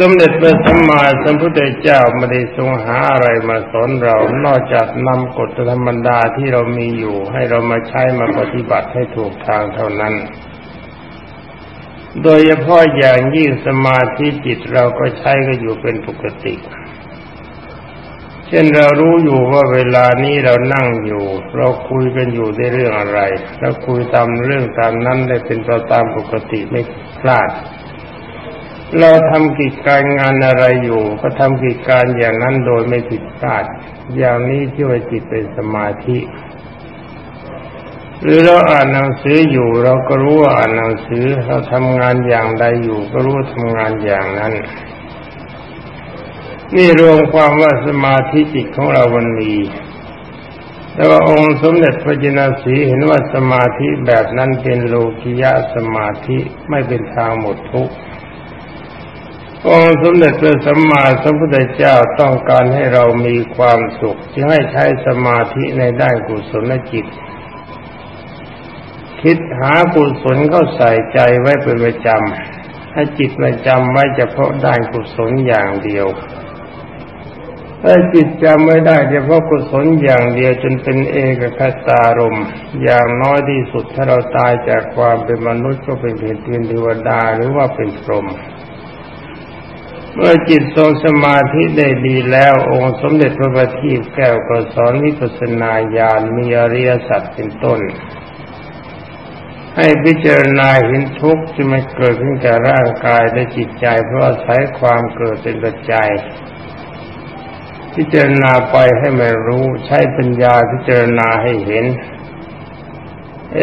สมเด็จพระสัมมาสัมพุทธเจ้าไม่ได้ทรงหาอะไรมาสอนเรา นอกจากนำกฎธรรมดาที่เรามีอยู่ ให้เรามาใช้มาปฏิบัติให้ถูกทางเท่านั้น โดยเฉพาะอย่างยิ่งสมาธิจิตเราก็ใช้ก็อยู่เป็นปกติ เช่นเรารู้อยู่ว่าเวลานี้เรานั่งอยู่ เราคุยกันอยู่ในเรื่องอะไรเราคุยตามเรื่องตามนั้นได้เป็นตตามปกติไม่พลาด เราทำกิจการงานอะไรอยู่ ก็ทำกิจการอย่างนั้นโดยไม่ผิดพลาด อย่างนี้ที่ว่าจิตเป็นสมาธิ หรือเราอ่านหนังสืออยู่ เราก็รู้ว่าอ่านหนังสือเราทำงานอย่างใดอยู่ ก็รู้ว่าทำงานอย่างนั้น นี่รวมความว่าสมาธิจิตของเรามันมีแต่ว่าองค์สมเด็จพระจินสีเห็นว่าสมาธิแบบนั้นเป็นโลกิยะสมาธิไม่เป็นทางหมดทุกข์ องสมเด็จพระสัมมาสัมพุทธเจ้าต้องการให้เรามีความสุข จึงให้ใช้สมาธิในด้านกุศลจิต คิดหากุศลเข้าใส่ใจไว้เป็นประจำให้จิตประจำไว้เฉพาะด้านกุศลอย่างเดียวถ้าจิตจำไม่ได้เฉพาะกุศลอย่างเดียวจนเป็นเอกคตารมอย่างน้อยที่สุดถ้าเราตายจากความเป็นมนุษย์ก็เป็นเพียงเทวดาหรือว่าเป็นพรหม เมื่อจิตทรงสมาธิได้ดีแล้ว องค์สมเด็จพระบัณฑิตแก้วก็สอนวิปัสนาญาณมีอริยสัจเป็นต้น ให้พิจารณาเห็นทุกข์ที่มันเกิดขึ้นกับร่างกายและจิตใจ เพราะอาศัยความเกิดเป็นปัจจัยพิจารณาไปให้มันรู้ใช้ปัญญาพิจารณาให้เห็น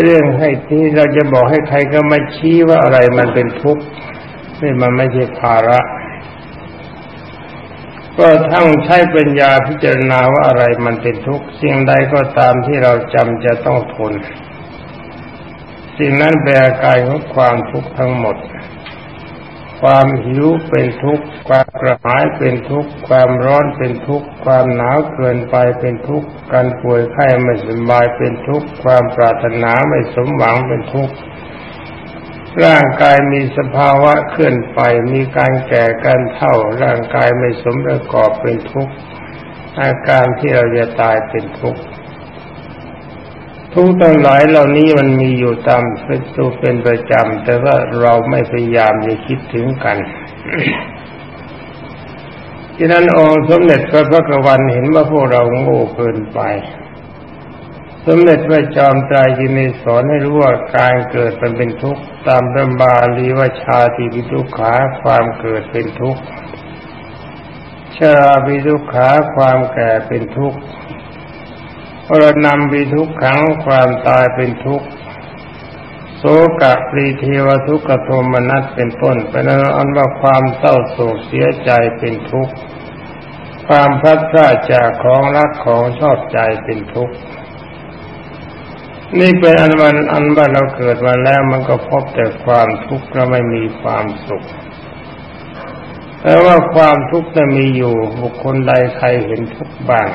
เรื่องให้ที่เราจะบอกให้ใครก็มาชี้ว่าอะไรมันเป็นทุกข์นี่มันไม่ใช่ภาระ ก็ทั้งใช้ปัญญาพิจารณาว่าอะไรมันเป็นทุกข์สิ่งใดก็ตามที่เราจำจะต้องทนสิ่งนั้นแปลกายของความทุกข์ทั้งหมด ความหิวเป็นทุกข์ ความกระหายเป็นทุกข์ ความร้อนเป็นทุกข์ ความหนาวเกินไปเป็นทุกข์ การป่วยไข้ไม่สบายเป็นทุกข์ ความปรารถนาไม่สมหวังเป็นทุกข์ ร่างกายมีสภาวะเคลื่อนไป มีการแก่การเท่า ร่างกายไม่สมประกอบเป็นทุกข์ อาการที่เราจะตายเป็นทุกข์ ทุกตั้งหลายเหล่านี้มันมีอยู่ตามเป็นตัวเป็นประจำ แต่ว่าเราไม่พยายามจะคิดถึงกันดังนั้นองค์สมเด็จพระพุทธวันเห็นว่าพวกเราโง่เกินไป สมเด็จพระจอมไตรยินสอนให้รู้ว่าการเกิดมันเป็นทุกข์ตามพระบาลีว่าชาติวิทุขาความเกิดเป็นทุกข์ชราวิทุขาความแก่เป็นทุกข์พรนำวิทุกขังความตายเป็นทุกข์โสกะปรีเทวทุกขโทมนัสเป็นต้นเป็นอันว่าความเศร้าโศกเสียใจเป็นทุกข์ความพลัดพรากจากของรักของชอบใจเป็นทุกข์ นี่เป็นอันวันอันว่าเราเกิดมาแล้วมันก็พบแต่ความทุกข์และไม่มีความสุขแต่ว่าความทุกข์จะมีอยู่บุคคลใดใครเห็นทุกข์บ้าง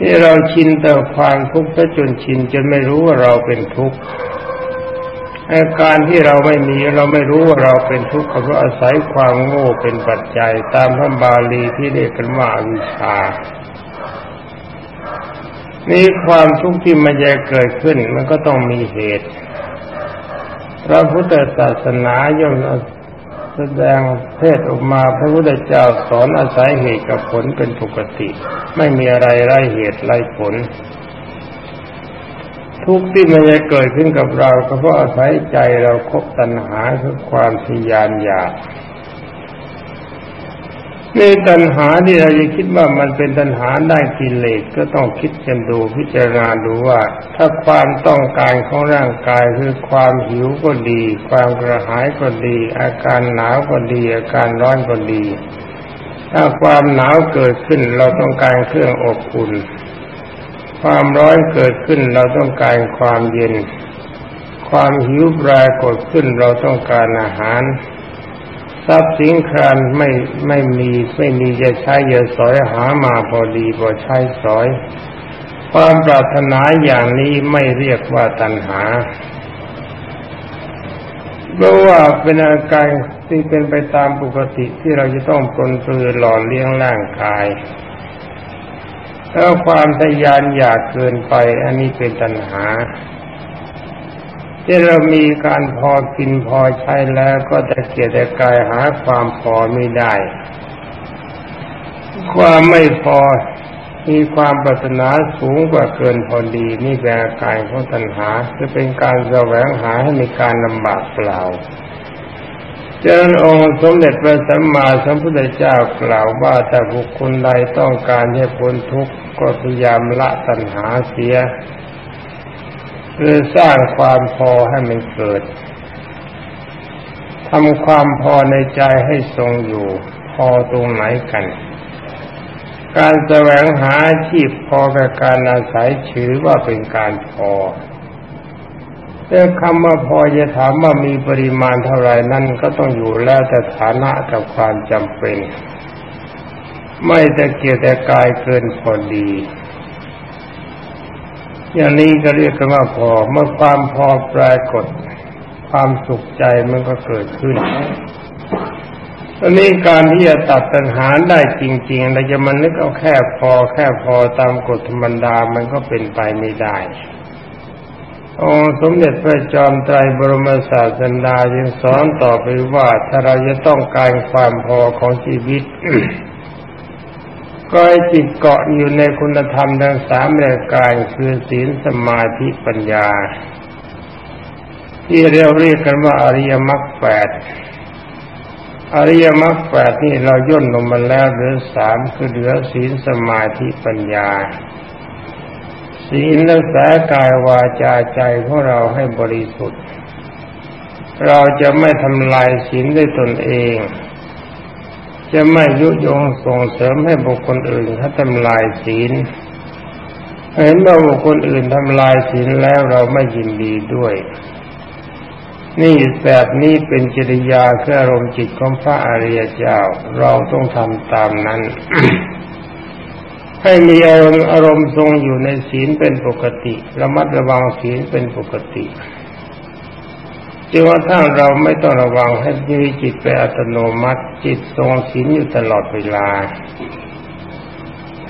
นี่เราชินแต่ความทุกข์จนชินจนไม่รู้ว่าเราเป็นทุกข์อาการที่เราไม่มีเราไม่รู้ว่าเราเป็นทุกข์เพราะอาศัยความโง่เป็นปัจจัย ตามพระบาลีที่เรียกกันว่าวิชา นี่ความทุกข์ที่มันจะเกิดขึ้นมันก็ต้องมีเหตุพระพุทธศาสนาย่อมแสดงเทศออกมาพระพุทธเจ้าสอนอาศัยเหตุกับผลเป็นปกติ ไม่มีอะไรไร้เหตุไร้ผล ทุกที่มันจะเกิดขึ้นกับเราก็เพราะอาศัยใจเราคบตัณหาคือความทยานอยาก ในตัณหาที่เราจะคิดว่ามันเป็นตัณหาได้กิเลสก็ต้องคิดกันดูพิจารณาดูว่า ถ้าความต้องการของร่างกายคือความหิวก็ดี ความกระหายก็ดี อาการหนาวก็ดี อาการร้อนก็ดี ถ้าความหนาวเกิดขึ้นเราต้องการเครื่องอบอุ่น ความร้อนเกิดขึ้นเราต้องการความเย็น ความหิวปรากฏขึ้นเราต้องการอาหาร ทรัพย์สินครานไม่ไม่มีไม่มีจะใช้เยอะสอยหามาพอดีพอใช้สอย ความปรารถนาอย่างนี้ไม่เรียกว่าตัณหาเพราะว่าเป็นอาการที่เป็นไปตามปกติที่เราจะต้องปลนปลือหล่อเลี้ยงร่างกายแล้วความทยานอยากเกินไป อันนี้เป็นตัณหา ที่เรามีการพอกินพอใช้แล้วก็จะเกียรติกายหาความพอไม่ได้ ความไม่พอมีความปรารถนาสูงกว่าเกินพอดี นี่เป็นอาการของตัณหาจะเป็นการแสวงหาให้มีการลำบากเปล่าเจริญองค์สมเด็จพระสัมมาสัมพุทธเจ้ากล่าวว่าแต่บุคคลใดต้องการให้พ้นทุกข์ก็พยายามละตัณหาเสีย คือสร้างความพอให้มันเกิดทำความพอในใจให้ทรงอยู่ พอตรงไหนกัน การแสวงหาอาชีพพอกับการอาศัยถือว่าเป็นการพอแต่คำว่าพอจะถามว่ามีปริมาณเท่าไรนั่นก็ต้องอยู่แล้วแต่ฐานะกับความจำเป็น ไม่แต่เกี่ยวแต่กายเกินพอดี อย่างนี้ก็เรียกกันว่าพอเมื่อความพอปรากฏ ความสุขใจมันก็เกิดขึ้นตอนนี้การที่จะตัดปัญหาได้จริงๆเราจะมันนึกเอาแค่พอแค่พอตามกฎธรรมดามันก็เป็นไปไม่ได้องสมเด็จพระจอมไตรบรมศาสดายังสอนต่อไปว่าถ้าเราจะต้องการความพอของชีวิต ก็ให้จิตเกาะอยู่ในคุณธรรมทั้งสามรายการคือศีลสมาธิปัญญา ที่เรียกเรียกกันว่าอริยมรรคแปดอริยมรรคแปดนี่เราย่นลงมาแล้วเหลือสามคือเหลือศีลสมาธิปัญญา ศีลรักษากายวาจาใจของเราให้บริสุทธิ์ เราจะไม่ทำลายศีลด้วยตนเอง จะไม่ยุยงส่งเสริมให้บุคคลอื่นเขาทำลายศีลเห็นว่าบุคคลอื่นทำลายศีลแล้วเราไม่ยินดีด้วย นี่แบบนี้เป็นจริยาเครื่อารมณ์จิตของพระอริยเจ้า เราต้องทำตามนั้น ให้มีอารมณ์อารมณ์ทรงอยู่ในศีลเป็นปกติ ระมัดระวังศีลเป็นปกติ จึงว่าถ้าเราไม่ต้องระวังให้มีจิตเป็นอัตโนมัติจิตทรงศีลอยู่ตลอดเวลา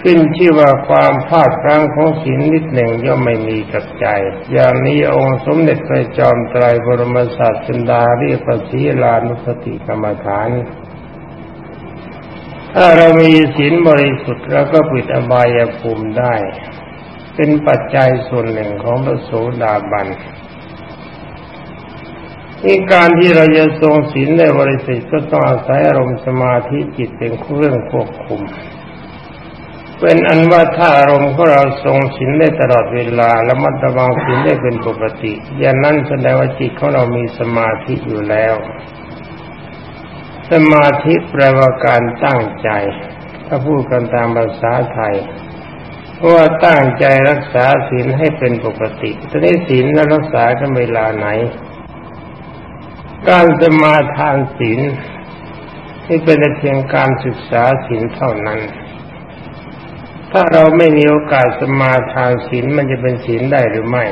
ขึ้นชื่อว่าความพลาดพลั้งของศีลนิดหนึ่งย่อมไม่มีกับใจ อย่างนี้องค์สมเด็จพระจอมไตรบรมศาสดาเรียกว่าศีลานุสติกรรมฐาน ถ้าเรามีศีลบริสุทธิ์เราก็ปิดอบายภูมิได้ เป็นปัจจัยส่วนหนึ่งของพระโสดาบัน นี่การที่เราจะทรงศีลได้บริสุทธิ์ก็ต้องอาศัยอารมณ์สมาธิจิตเป็นเครื่องควบคุม เป็นอันว่าถ้าอารมณ์ของเราทรงศีลได้ตลอดเวลาและมัตวังศีลได้เป็นปกติ อย่างนั้นแสดงว่าจิตของเรามีสมาธิอยู่แล้ว สมาธิแปลว่าการตั้งใจ ถ้าพูดกันตามภาษาไทยเพราะว่าตั้งใจรักษาศีลให้เป็นปกติตอนนี้ศีลนั้นรักษากันเวลาไหน การสมาทานศีลที่เป็นเพียงการศึกษาศีลเท่านั้น ถ้าเราไม่มีโอกาสสมาทานศีลมันจะเป็นศีลได้หรือไม่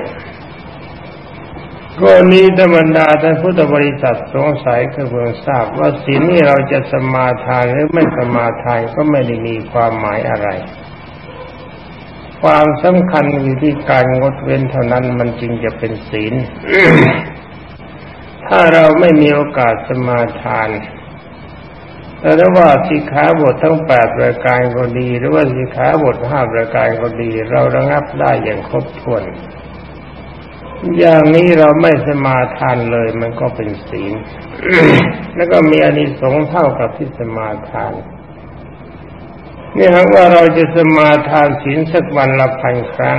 ก็นี้ธรรมดาท่านพุทธบริษัทสงสัยก็เพิ่งทราบว่าศีลนี่เราจะสมาทานหรือไม่สมาทานก็ไม่ได้มีความหมายอะไร ความสำคัญอยู่ที่การงดเว้นเท่านั้นมันจึงจะเป็นศีล ถ้าเราไม่มีโอกาสสมาทานแต่ว่าสิขาบททั้งแปดรายการก็ดี หรือว่าสิขาบทห้ารายการก็ดี เราระงับได้อย่างครบถ้วน อย่างนี้เราไม่สมาทานเลยมันก็เป็นศีล แล้วก็มีอานิสงส์เท่ากับที่สมาทานนี่หากว่าเราจะสมาทานศีลสักวันละพันครั้ง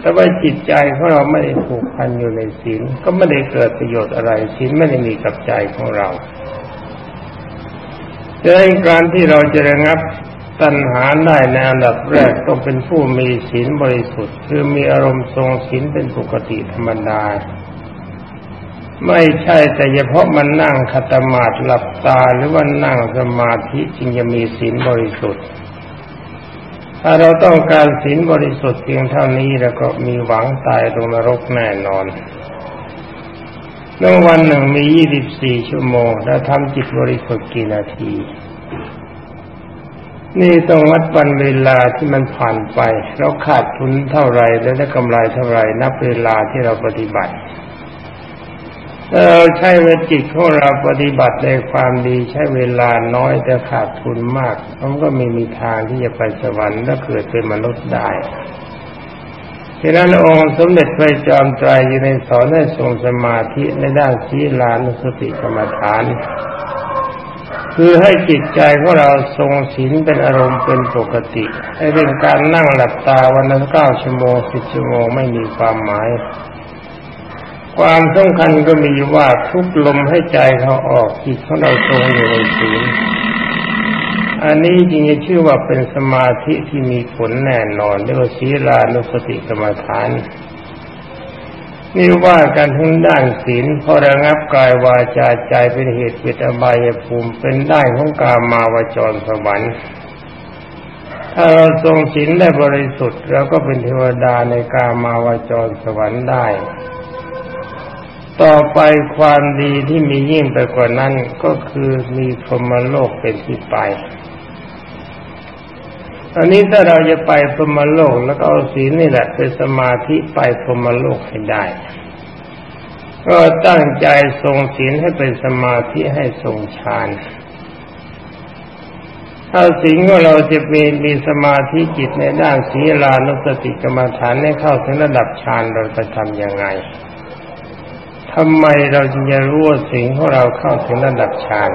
แต่ว่าจิตใจของเราไม่ได้ผูกพันอยู่ในศีลก็ไม่ได้เกิดประโยชน์อะไรศีลไม่ได้มีกับใจของเราดังนั้นการที่เราจะระงับตัณหาได้ในอันดับแรกต้องเป็นผู้มีศีลบริสุทธิ์ คือมีอารมณ์ทรงศีลเป็นปกติธรรมดา ไม่ใช่แต่เฉพาะมันนั่งคัตมาดหลับตาหรือว่านั่งสมาธิจึงจะมีศีลบริสุทธิ์ ถ้าเราต้องการศีลบริสุทธิ์เพียงเท่านี้แล้วก็มีหวังตายตรงนรกแน่นอนเมื่อวันหนึ่งมียี่สิบสี่ชั่วโมง แล้วทำจิตบริสุทธิ์กี่นาที นี่ต้องวัดวันเวลาที่มันผ่านไป เราขาดทุนเท่าไรแล้วได้กำไรเท่าไรนับเวลาที่เราปฏิบัติ เราใช้เวจิตของเราปฏิบัติในความดีใช้เวลาน้อยแต่ขาดทุนมากมันก็ไม่มีทางที่จะไปสวรรค์และเกิดเป็นมนุษย์ได้ฉะนั้นองค์สมเด็จพระจอมไตรอยู่ในสอนให้ทรงสมาธิในด้านศีลานุสติกรรมฐาน คือให้จิตใจของเราทรงศีลเป็นอารมณ์เป็นปกติให้เรื่องการนั่งหลับตาวันละเก้าชั่วโมงสิบชั่วโมงไม่มีความหมาย ความสำคัญก็มีว่าทุกลมให้ใจเขาออกจิตของเราทรงอยู่ในศีลอันนี้จริงจะชื่อว่าเป็นสมาธิที่มีผลแน่นอนเรียกว่าศีลานุสติกรรมฐานนี่ว่าการทั้งด้านศีลพอระงับกายวาจาใจเป็นเหตุเปิดอบายภูมิเป็นได้ของกามาวจรสวรรค์ถ้าเราทรงศีลได้บริสุทธิ์เราก็เป็นเทวดาในกามาวจรสวรรค์ได้ ต่อไปความดีที่มียิ่งไปกว่านั้นก็คือมีพรหมโลกเป็นที่ไปตอนนี้ถ้าเราจะไปพรหมโลกแล้วก็เอาศีลนี่แหละเป็นสมาธิไปพรหมโลกให้ได้ ก็ตั้งใจทรงศีลให้เป็นสมาธิให้ทรงฌานถ้าศีลของเราจะมีมีสมาธิจิตในด้านศีลานุสติกรรมฐานให้เข้าถึงระดับฌานเราจะทำยังไง ทำไมเราจึงจะรู้ว่าสิ่งของเราเข้าถึงระดับฌาน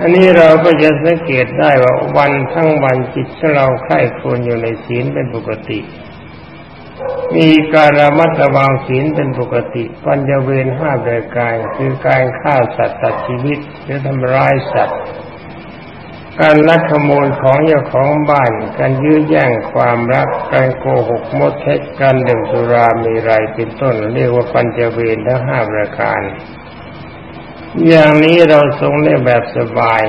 อันนี้เราก็จะสังเกตได้ว่าวันทั้งวันจิตของเราใคร่ควญอยู่ในศีลเป็นปกติ มีการระมัดระวังศีลเป็นปกติ ปัญญเวรห้าบริการคือการฆ่าสัตว์ตัดชีวิตหรือทำร้ายสัตว์ การลักขโมยของเจ้าของบ้าน การยื้อแย่งความรัก การโกหกมดเท็จการดื่มสุรามีไรเป็นต้น เรียกว่าปัญจเวรทั้งห้าประการ อย่างนี้เราทรงได้แบบสบาย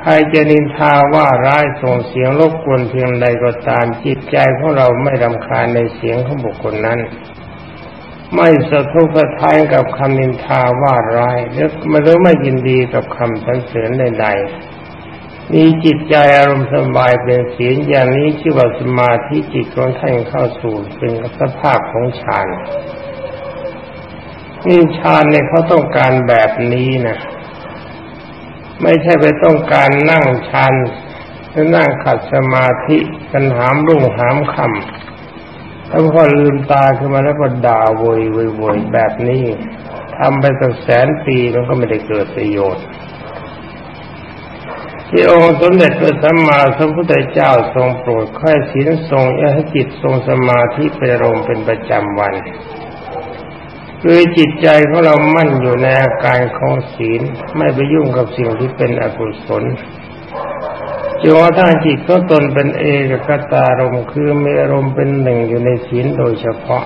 ใครจะนินทาว่าร้ายส่งเสียงรบกวนเพียงใดก็ตามจิตใจของเราไม่รำคาญในเสียงของบุคคลนั้นไม่สะทกสะท้านกับคำนินทาว่าร้ายหรือไม่ยินดีกับคำสรรเสริญใดๆ มีจิตใจอารมณ์สบายเป็นศีลอย่างนี้ชื่อว่าสมาธิจิตของท่านเข้าสู่เป็นสภาพของฌานนี่ฌานเนี่ยเขาต้องการแบบนี้นะไม่ใช่ไปต้องการนั่งฌานแล้วนั่งขัดสมาธิกันหามรุ่งหามคำแล้วพอลืมตาขึ้นมาแล้วก็ด่าโวยโวยโวยแบบนี้ทำไปตั้งแสนปีมันก็ไม่ได้เกิดประโยชน์ ที่องค์สมเด็จพระสัมมาสัมพุทธเจ้าทรงโปรดค่อยศีลทรงให้จิตทรงสมาธิเป็นรมเป็นประจำวัน คือจิตใจของเรามั่นอยู่ในอาการของศีลไม่ไปยุ่งกับสิ่งที่เป็นอกุศลจนกระทั่งจิตก็ตนเป็นเอกคตารมคือมีอารมณ์เป็นหนึ่งอยู่ในศีลโดยเฉพาะ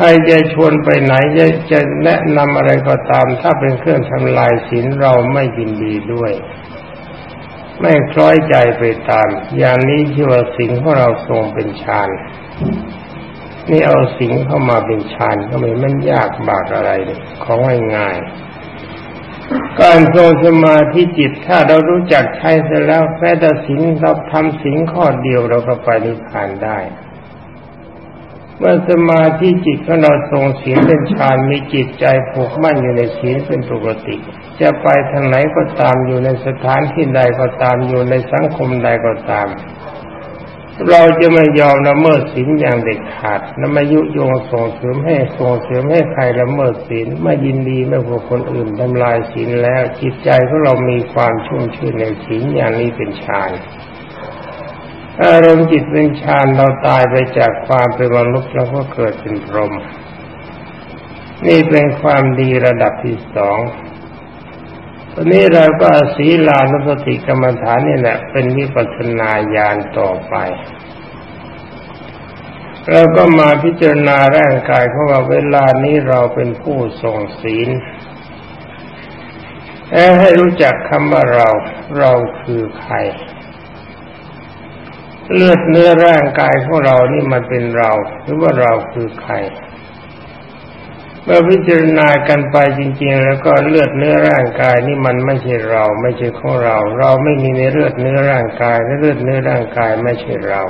ใครจะชวนไปไหนจะจะแนะนำอะไรก็ตาม ถ้าเป็นเครื่องทำลายศีลเราไม่ยินดีด้วย ไม่คล้อยใจไปตาม อย่างนี้ที่ว่าสิ่งของเราทรงเป็นฌานนี่เอาสิ่งเข้ามาเป็นฌานก็ไม่มันยากบากอะไรเลยของง่ายๆการทรงสมาธิจิตถ้าเรารู้จักใช้เสร็จแล้วแม้แต่สิ่งเราทำสิ่งข้อเดียวเราก็ไปนิพพานได้ เมื่อสมาธิจิตของเราทรงศีลเป็นฌานมีจิตใจผูกมั่นอยู่ในศีลเป็นปกติ จะไปทางไหนก็ตามอยู่ในสถานที่ใดก็ตามอยู่ในสังคมใดก็ตาม เราจะไม่ยอมละเมิดศีลอย่างเด็ดขาดและไม่ยุยงส่งเสริมให้ส่งเสริมให้ใครละเมิดศีลไม่ยินดีไม่พวกคนอื่นทำลายศีลแล้วจิตใจของเรามีความชุ่มชื่นในศีลอย่างนี้เป็นฌาน อารมณ์จิตเป็นฌานเราตายไปจากความเป็นมนุษย์แล้วก็เกิดเป็นพรหมนี่เป็นความดีระดับที่สองตอนนี้เราก็ศีลานุสติกรรมฐานนี่แหละ เป็นวิปัสนาญาณต่อไป เราก็มาพิจารณาร่างกายเพราะว่าเวลานี้เราเป็นผู้ทรงศีลให้รู้จักคำว่าเรา เราคือใคร เลือดเนื้อร่างกายของเรานี่มันเป็นเรา หรือว่าเราคือใครเมื่อพิจารณากันไปจริง ๆ แล้วก็เลือดเนื้อร่างกายนี่มันไม่ใช่เรา ไม่ใช่ของเรา เราไม่มีในเลือดเนื้อร่างกายและเลือดเนื้อร่างกายไม่ใช่เรา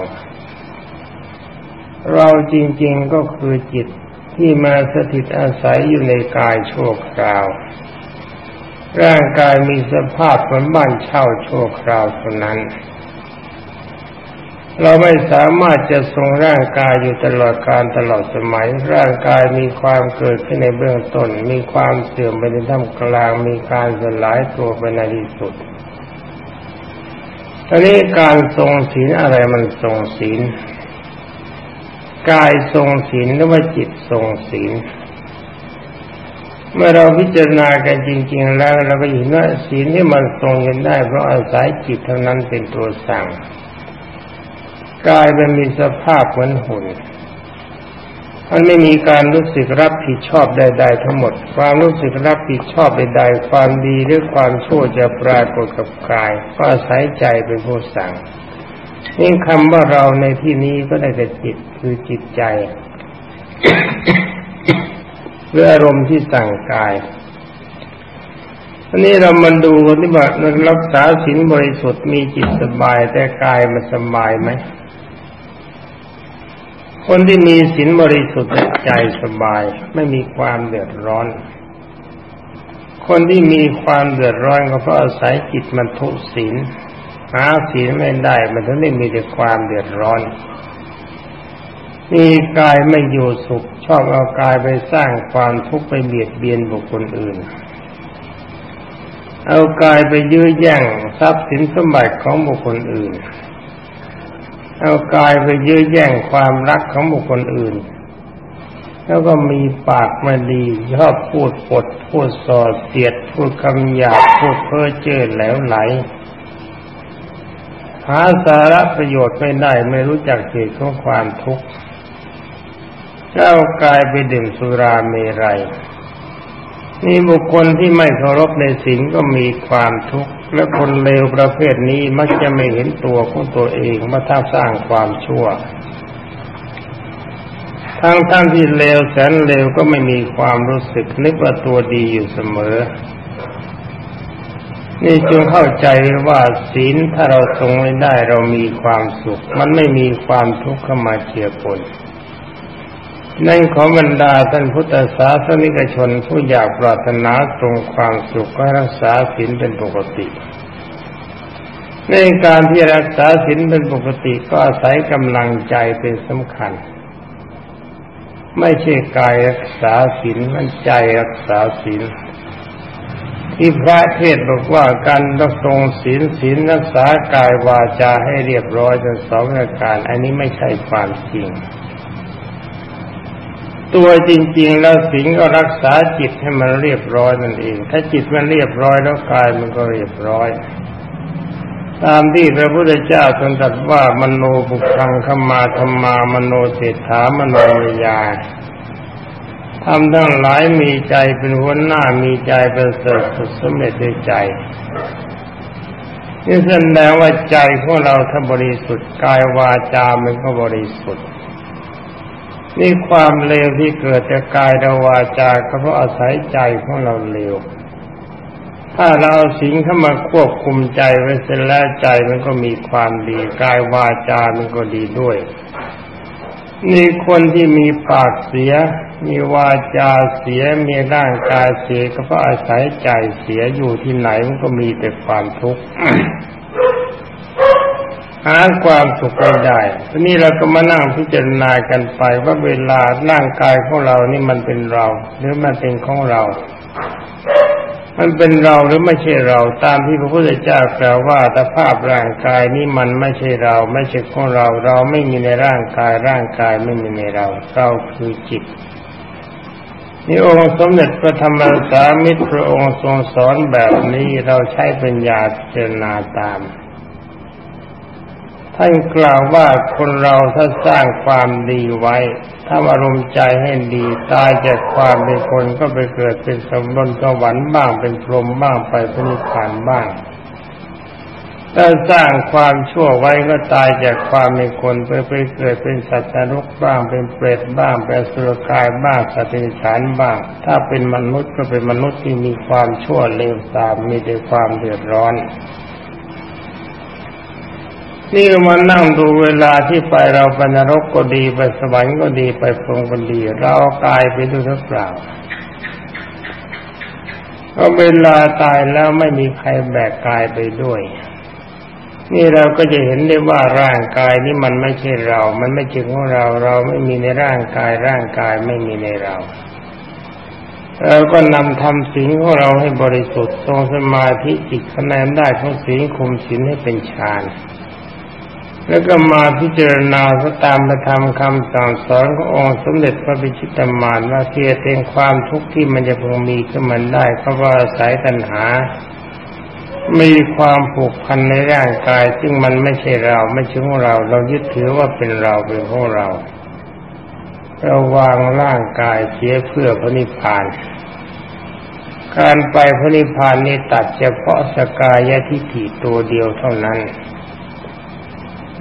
เราจริง ๆก็คือจิตที่มาสถิตอาศัยอยู่ในกายชั่วคราว ร่างกายมีสภาพเหมือนบ้านเช่าชั่วคราวเท่านั้น เราไม่สามารถจะทรงร่างกายอยู่ตลอดการตลอดสมัย ร่างกายมีความเกิดขึ้นในเบื้องต้น มีความเสื่อมไปในท่ามกลาง มีการสลายตัวไปในที่สุด ตอนนี้การทรงศีลอะไรมันทรงศีล กายทรงศีลหรือว่าจิตทรงศีล เมื่อเราพิจารณากันจริง ๆ แล้วเราก็เห็นว่าศีลที่มันทรงกันได้เพราะอาศัยจิตเท่านั้นเป็นตัวสั่ง กายมันมีสภาพเหมือนหุ่นมันไม่มีการรู้สึกรับผิดชอบใด ๆ ทั้งหมด ความรู้สึกรับผิดชอบใดๆ ความดีหรือความชั่วจะปรากฏกับกายก็อาศัยใจเป็นผู้สั่งนี่คำว่าเราในที่นี้ก็ได้แต่จิตคือจิตใจหรืออารมณ์ที่สั่งกายอันนี้เรามาดูที่ว่ารักษาศีลบริสุทธิ์มีจิตสบายแต่กายมันสบายไหม คนที่มีศีลบริสุทธิ์ใจสบาย ไม่มีความเดือดร้อน คนที่มีความเดือดร้อนก็เพราะอาศัยจิตมันทุศีลหาศีลไม่ได้ มันถึงได้มีแต่ความเดือดร้อนมีกายไม่อยู่สุข ชอบเอากายไปสร้างความทุกข์ไปเบียดเบียนบุคคลอื่น เอากายไปยื้อแย่งทรัพย์สินสมบัติของบุคคลอื่น เอากายไปยื้อแย่งความรักของบุคคลอื่น แล้วก็มีปากมาดีชอบพูดปดพูดส่อเสียด พูดคำหยาบพูดเพ้อเจ้อแล้วไหล หาสาระประโยชน์ไม่ได้ไม่รู้จักเหตุของความทุกข์เจ้ากายไปดื่มสุราเมรัยนี่บุคคลที่ไม่เคารพในศีลก็มีความทุกข์ และคนเลวประเภทนี้มักจะไม่เห็นตัวของตัวเองว่าถ้าสร้างความชั่ว ทั้งท่านที่เลวแสนเลวก็ไม่มีความรู้สึกนึกว่าตัวดีอยู่เสมอ นี่จึงเข้าใจว่าศีลถ้าเราทรงไม่ได้เรามีความสุข มันไม่มีความทุกข์เข้ามาเฉียบปน นั่นขอบรรดาท่านพุทธศาสนิกชนผู้อยากปรารถนาตรงความสุขก็รักษาศีลเป็นปกติ ในการที่รักษาศีลเป็นปกติก็อาศัยกำลังใจเป็นสำคัญ ไม่ใช่กายรักษาศีลมันใจรักษาศีลที่พระเทศบอกว่าการต้องทรงศีลศีลรักษากายวาจาให้เรียบร้อยทั้งสองอาการ อันนี้ไม่ใช่ความจริง ตัวจริง ๆ แล้วสิงก็รักษาจิตให้มันเรียบร้อยนั่นเอง ถ้าจิตมันเรียบร้อยแล้วกายมันก็เรียบร้อย ตามที่พระพุทธเจ้าทรงตรัสว่ามโนบุพังขมาธรรมามโนเศรษฐามโนวิยาทำทั้งหลายมีใจเป็นหัวหน้ามีใจเป็นเสริฐสุดสมเด็จด้วยใจนี่แสดงว่าใจของเราถ้าบริสุทธิ์กายวาจามันก็บริสุทธิ์ นี่ความเลวที่เกิดจากกายเราวาจาก็เพราะอาศัยใจของเราเลวถ้าเราสิงเข้ามาควบคุมใจไว้เสร็จแล้วใจมันก็มีความดีกายวาจามันก็ดีด้วยนี่คนที่มีปากเสีย มีวาจาเสีย มีร่างกายเสียก็เพราะอาศัยใจเสียอยู่ที่ไหนมันก็มีแต่ความทุกข์ หาความสุขไม่ได้ทีนี้เราก็มานั่งพิจารณากันไปว่าเวลาร่างกายของเรานี่มันเป็นเรา หรือมันเป็นของเรา มันเป็นเราหรือไม่ใช่เราตามที่พระพุทธเจ้ากล่าวว่าสภาพร่างกายนี้มันไม่ใช่เรา ไม่ใช่ของเรา เราไม่มีในร่างกายร่างกายไม่มีในเรา เราคือจิตนี่องค์สมเด็จพระธรรมสามิตรพระองค์ทรงสอนแบบนี้เราใช้ปัญญาเจรณาตาม ท่านกล่าวว่าคนเราถ้าสร้างความดีไว้ ถ้าอารมณ์ใจให้ดีตายจากความเป็นคนก็ไปเกิดเป็นสมบนสวรรค์บ้างเป็นพรหมบ้างไปพนิพพานบ้าง ถ้าสร้างความชั่วไว้ก็ตายจากความเป็นคนไปไปเกิดเป็นสัตว์นรกบ้างเป็นเปรตบ้างเป็นสุรกายบ้างสัตว์ดิฉานบ้าง ถ้าเป็นมนุษย์ก็เป็นมนุษย์ที่มีความชั่วเลวทรามมีแต่ความเดือดร้อน นี่มานั่งดูเวลาที่ไปเราไปนรกก็ดีไปสวรรค์ก็ดีไปพรหมก็ดี เรากายไปดูหรือเปล่าก็เวลาตายแล้วไม่มีใครแบกกายไปด้วย นี่เราก็จะเห็นได้ว่าร่างกายนี้มันไม่ใช่เรา มันไม่ใช่ของเรา เราไม่มีในร่างกาย ร่างกายไม่มีในเราเราก็นำทำสิ่งของเราให้บริสุทธิ์ทรงสมาธิจิตคะแนนได้ของสิ่งคุมสิ่งให้เป็นฌาน แล้วก็มาพิจารณาก็ตามประธรรมคำสั่งสอนขององค์สมเด็จพระบิชิตามานว่าเทียเต็งความทุกข์ที่มันจะพึงมีขึ้นมันได้เพราะว่าสายตัณหา มีความผูกพันในร่างกาย ซึ่งมันไม่ใช่เราไม่ใช่ของเรา เรายึดถือว่าเป็นเราเป็นของเรา เราวางร่างกายเสียเพื่อพระนิพพานการไปพระนิพพานนี้ตัดเฉพาะสกายทิฏฐิตัวเดียวเท่านั้น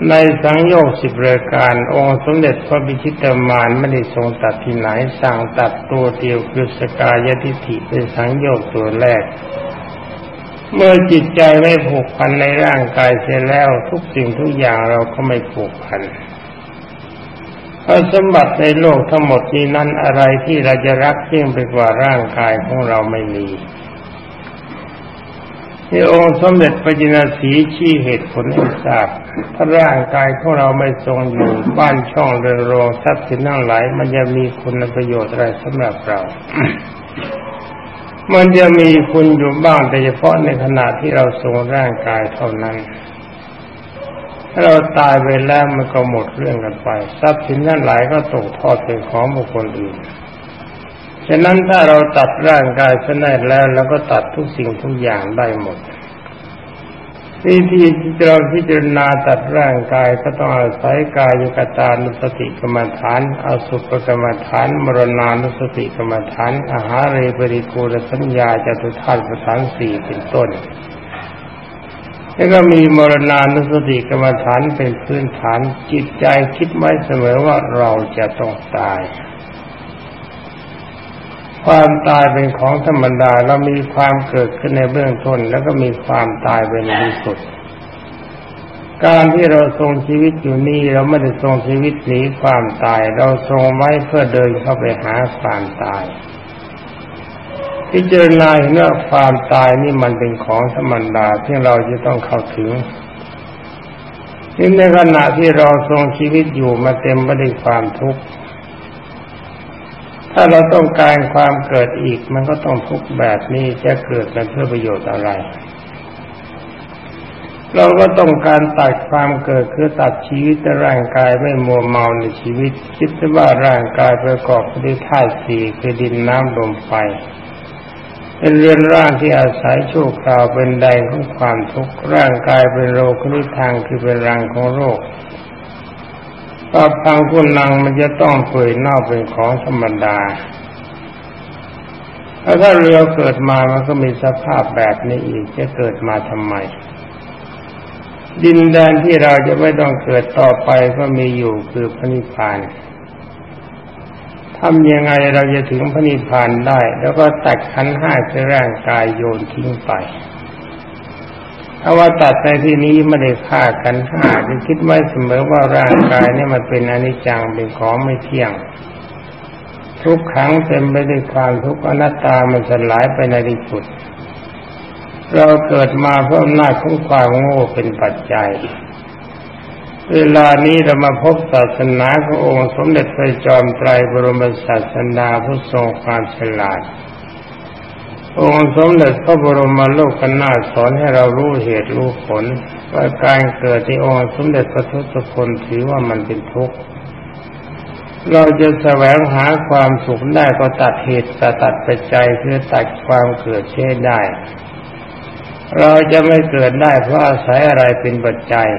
ในสังโยคสิบรายการ องค์สมเด็จพระบิชิตามานไม่ได้ทรงตัดที่ไหนสั่งตัดตัวเดียวคือสกายทิฏฐิเป็นสังโยคตัวแรก เมื่อจิตใจไม่ผูกพันในร่างกายเสียแล้วทุกสิ่งทุกอย่างเราก็ไม่ผูกพันเพราะสมบัติในโลกทั้งหมดนี้นั้นอะไรที่เราจะรักยิ่งไปกว่าร่างกายของเราไม่มี ที่องค์สมเด็จพระจินสีชี้เหตุผลให้ทราบถ้าร่างกายของเราไม่ทรงอยู่บ้านช่องเรือนรองทรัพย์สินทั้งหลาย มันจะมีคุณประโยชน์อะไรสำหรับเรา มันจะมีคุณอยู่บ้างแต่เฉพาะในขณะที่เราทรงร่างกายเท่านั้นถ้าเราตายไปแล้วมันก็หมดเรื่องกันไป ทรัพย์สินนั้นหลายก็ตกทอดเป็นของบุคคลอื่น ฉะนั้นถ้าเราตัดร่างกายซะแล้วเราก็ตัดทุกสิ่งทุกอย่างได้หมดวิธีที่เราพิจารณาตัดร่างกายก็ต้องอาศัยกายกตานุสติกรรมฐานอสุปกรรมฐาน มรณานุสติกรรมฐาน อาหารเรปริโกรสัญญาจตุธาตุประธานสี่เป็นต้น แล้วก็มีมรณานุสติกรรมฐานเป็นพื้นฐานจิตใจคิดไว้เสมอว่าเราจะต้องตาย ความตายเป็นของธรรมดาเรามีความเกิดขึ้นในเบื้องต้นแล้วก็มีความตายเป็นที่สุด การที่เราทรงชีวิตอยู่นี่เราไม่ได้ทรงชีวิตหนีความตาย เราทรงไว้เพื่อเดินเข้าไปหาความตายพิจารณาเห็นว่าความตายนี่มันเป็นของธรรมดาที่เราจะต้องเข้าถึงในขณะที่เราทรงชีวิตอยู่มาเต็มไปด้วยความทุกข์ ถ้าเราต้องการความเกิดอีก มันก็ต้องทุกแบบนี้จะเกิดเป็นเพื่อประโยชน์อะไร เราก็ต้องการตัดความเกิดคือตัดชีวิตร่างกายไม่มัวเมาในชีวิต คิดว่าร่างกายประกอบด้วยธาตุสี่คือดินน้ำลมไฟเป็นเรือนร่างที่อาศัยชั่วคราวเป็นใดของความทุกข์ร่างกายเป็นโรคนิทางคือเป็นรังของโรค ถ้าพังคุณนังมันจะต้องเปื่อยเน่าเป็นของธรรมดาถ้าถ้าเรือเกิดมามันก็มีสภาพแบบนี้อีกจะเกิดมาทำไม ดินแดนที่เราจะไม่ต้องเกิดต่อไปก็มีอยู่คือพระนิพพานทำยังไงเราจะถึงพระนิพพานได้ แล้วก็ตัดขันห้าจะร่างกายโยนทิ้งไปาว่าตัดในที่นี้ไม่ได้ฆ่ากันห้าจะคิดไว้เสมอว่าร่างกายนี่มันเป็นอนิจจังเป็นของไม่เที่ยง ทุกขังเต็มไปด้วยความทุกข์อนัตตามันสลายไปในที่สุด เราเกิดมาเพราะหน้าของความโง่เป็นปัจจัย เวลานี้เรามาพบศาสนาขององค์สมเด็จพระจอมไตรบรมศาสดาผู้ทรงความฉลาด องค์สมเด็จพระบรมโลกนาสอนให้เรารู้เหตุรู้ผล ว่าการเกิดที่องค์สมเด็จพระทศพลถือว่ามันเป็นทุกข์เราจะแสวงหาความสุขได้ก็ตัดเหตุตัดปัจจัยคือตัดความเกิดเช่ได้ เราจะไม่เกิดได้เพราะอาศัยอะไรเป็นปัจจัย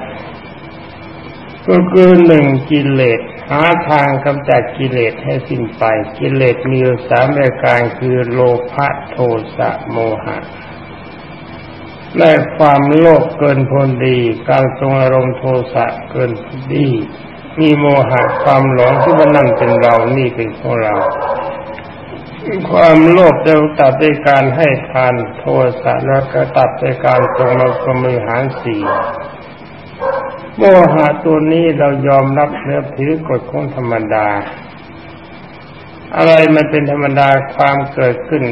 ก็คือหนึ่งกิเลส หาทางกำจัดกิเลสให้สิ้นไป กิเลสมีสามรายการคือโลภะโทสะโมหะได้ความโลภเกินพลดี การทรงอารมณ์โทสะเกินพลดี มีโมหะความหลงที่ว่านั่นเป็นเรานี่เป็นของเรา ความโลภจะตัดด้วยการให้ทานโทสะแล้วก็ตัดด้วยการทรงเรากมือหารสี่ โมหะตัวนี้เรายอมรับเนื้อถือกฎของธรรมดา อะไรมันเป็นธรรมดาความเกิดขึ้น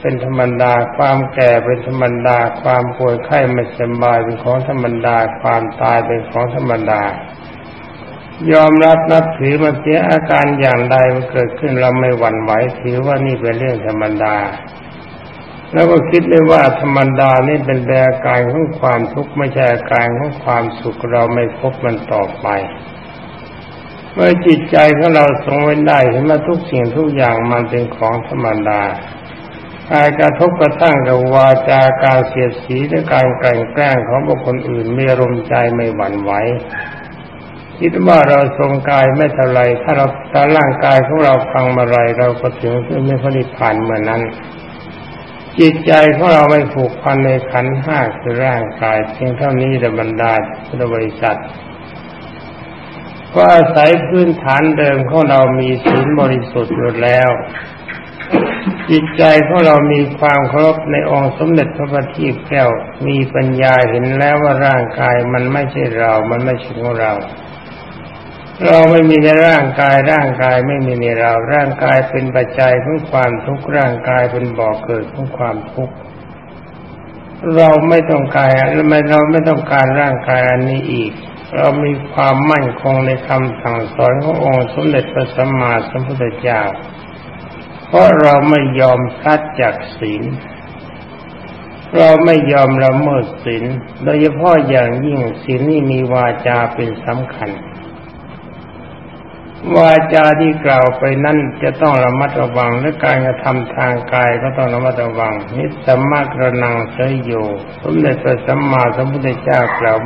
เป็นธรรมดาความแก่เป็นธรรมดา ความป่วยไข้ไม่สบายเป็นของธรรมดา ความตายเป็นของธรรมดายอมรับนับถือมันเสียอาการอย่างใดมันเกิดขึ้นเราไม่หวั่นไหวถือว่านี่เป็นเรื่องธรรมดา แล้วก็คิดเลยว่าธรรมดานี่เป็นแอาการของความทุกข์ไม่ใช่อาการของความสุขเราไม่พบมันต่อไปเมื่อจิตใจของเราทรงไว้ได้เห็นว่าทุกสิ่งทุกอย่างมันเป็นของธรรมดากายกระทบกระทั่งกับวาจาการเสียดสีและการกลั่นแกล้งของบุคคลอื่นมีอารมณ์ใจไม่หวั่นไหวคิดว่าเราทรงกายไม่เท่าไรถ้าเราถ้าร่างกายของเราพังมาไรเราก็ถึงที่ไม่พอดีผ่านเมื่อนั้น จิตใจของเราไม่ผูกพันในขันห้าคือร่างกายเพียงเท่านี้แต่บรรดาพุทธบริษัทก็อาศัยพื้นฐานเดิมของเรามีศีลบริสุทธิ์อยู่แล้ว จิตใจของเรามีความเคารพในองค์สมเด็จพระบัณฑิตแก้วมีปัญญาเห็นแล้วว่าร่างกายมันไม่ใช่เรา มันไม่ใช่ของเรา เราไม่มีในร่างกายร่างกายไม่มีในเรา ร่างกายเป็นปัจจัยของความทุกข์ร่างกายเป็นบ่อกเกิดของความทุกข์เราไม่ต้องการไม่เราไม่ต้องการร่างกายอันนี้อีก เรามีความมั่นคงในคำสั่งสอนขององค์สมเด็จพระสัมมาสัมพุทธเจ้า เพราะเราไม่ยอมพัดจากศีล เราไม่ยอมละเมิดศีลโดยเฉพาะอย่างยิ่งศีลนี่มีวาจาเป็นสำคัญ วาจาที่กล่าวไปนั้นจะต้องระมัดระวังและการกระทำทางกายก็ต้องระมัดระวังนิสสัมมากระนังเสยโยสมเด็จพระสัมมาสัมพุทธเจ้ากล่าวว่า